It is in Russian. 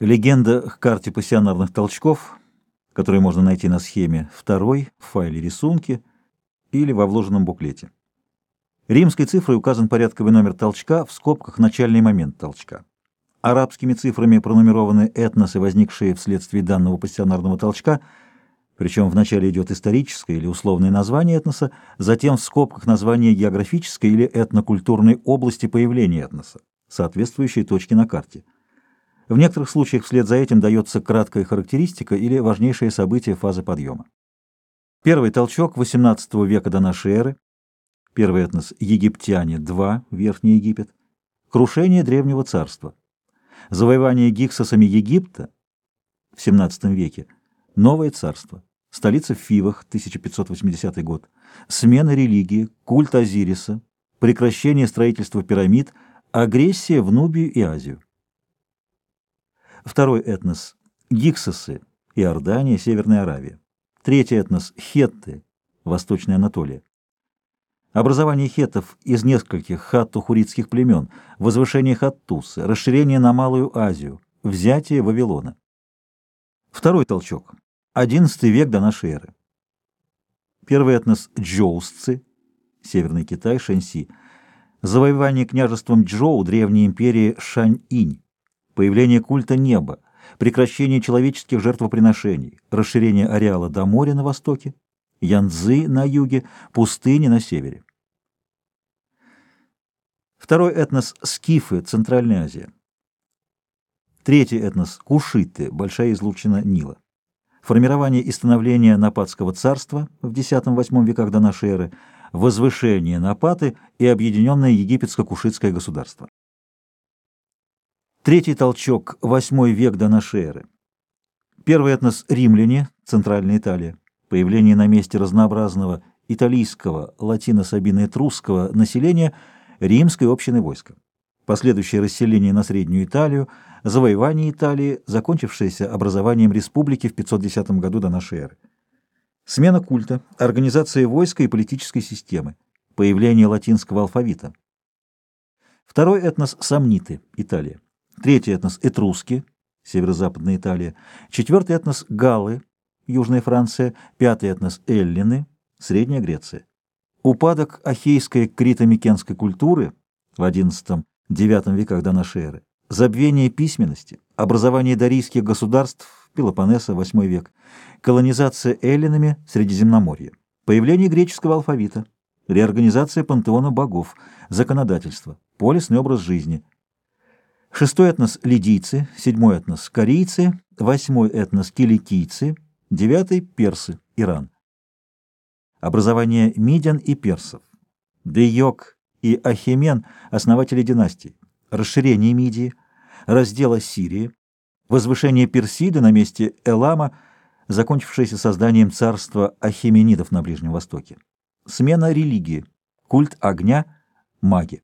Легенда к карте пассионарных толчков, которую можно найти на схеме второй, в файле рисунки или во вложенном буклете. Римской цифрой указан порядковый номер толчка в скобках начальный момент толчка. Арабскими цифрами пронумерованы этносы, возникшие вследствие данного пассионарного толчка, причем вначале идет историческое или условное название этноса, затем в скобках название географической или этнокультурной области появления этноса, соответствующей точке на карте. В некоторых случаях вслед за этим дается краткая характеристика или важнейшие события фазы подъема. Первый толчок XVIII века до нашей эры, первый этнос египтяне, 2, Верхний Египет, крушение Древнего Царства, завоевание гиксосами Египта в XVII веке, Новое Царство, столица в Фивах, 1580 год, смена религии, культ Азириса, прекращение строительства пирамид, агрессия в Нубию и Азию. Второй этнос – гиксосы, Иордания, Северная Аравия. Третий этнос – хетты, Восточная Анатолия. Образование хеттов из нескольких хатту-хуритских племен, возвышение Хаттусы, расширение на Малую Азию, взятие Вавилона. Второй толчок – XI век до нашей эры. Первый этнос – джоусцы, Северный Китай, Шэньси. Завоевание княжеством Джоу древней империи Шань-Инь появление культа неба, прекращение человеческих жертвоприношений, расширение ареала до моря на востоке, Янцзы на юге, пустыни на севере. Второй этнос – скифы, Центральная Азия. Третий этнос – кушиты, большая излучина Нила. Формирование и становление Нападского царства в X-VIII веках до эры, возвышение Напаты и объединенное египетско-кушитское государство. Третий толчок – восьмой век до нашей эры. Первый этнос – римляне, Центральная Италия. Появление на месте разнообразного италийского, латино-сабино-этрусского населения римской общины войска. Последующее расселение на Среднюю Италию, завоевание Италии, закончившееся образованием республики в 510 году до нашей эры. Смена культа, организация войска и политической системы, появление латинского алфавита. Второй этнос – сомниты, Италия. Третий этнос – этруски, северо-западная Италия. Четвертый этнос – галлы, Южная Франция. Пятый этнос – эллины, Средняя Греция. Упадок ахейской крито-микенской культуры в XI-IX веках до нашей эры, забвение письменности, образование дарийских государств Пелопоннеса, VIII век, колонизация эллинами Средиземноморья, появление греческого алфавита, реорганизация пантеона богов, законодательство, полисный образ жизни – Шестой этнос – лидийцы, седьмой этнос – корейцы, восьмой этнос – киликийцы, девятый – персы, Иран. Образование мидян и персов. Дейок и Ахемен – основатели династий. Расширение Мидии, раздела Сирии, возвышение Персиды на месте Элама, закончившееся созданием царства Ахеменидов на Ближнем Востоке. Смена религии, культ огня, маги.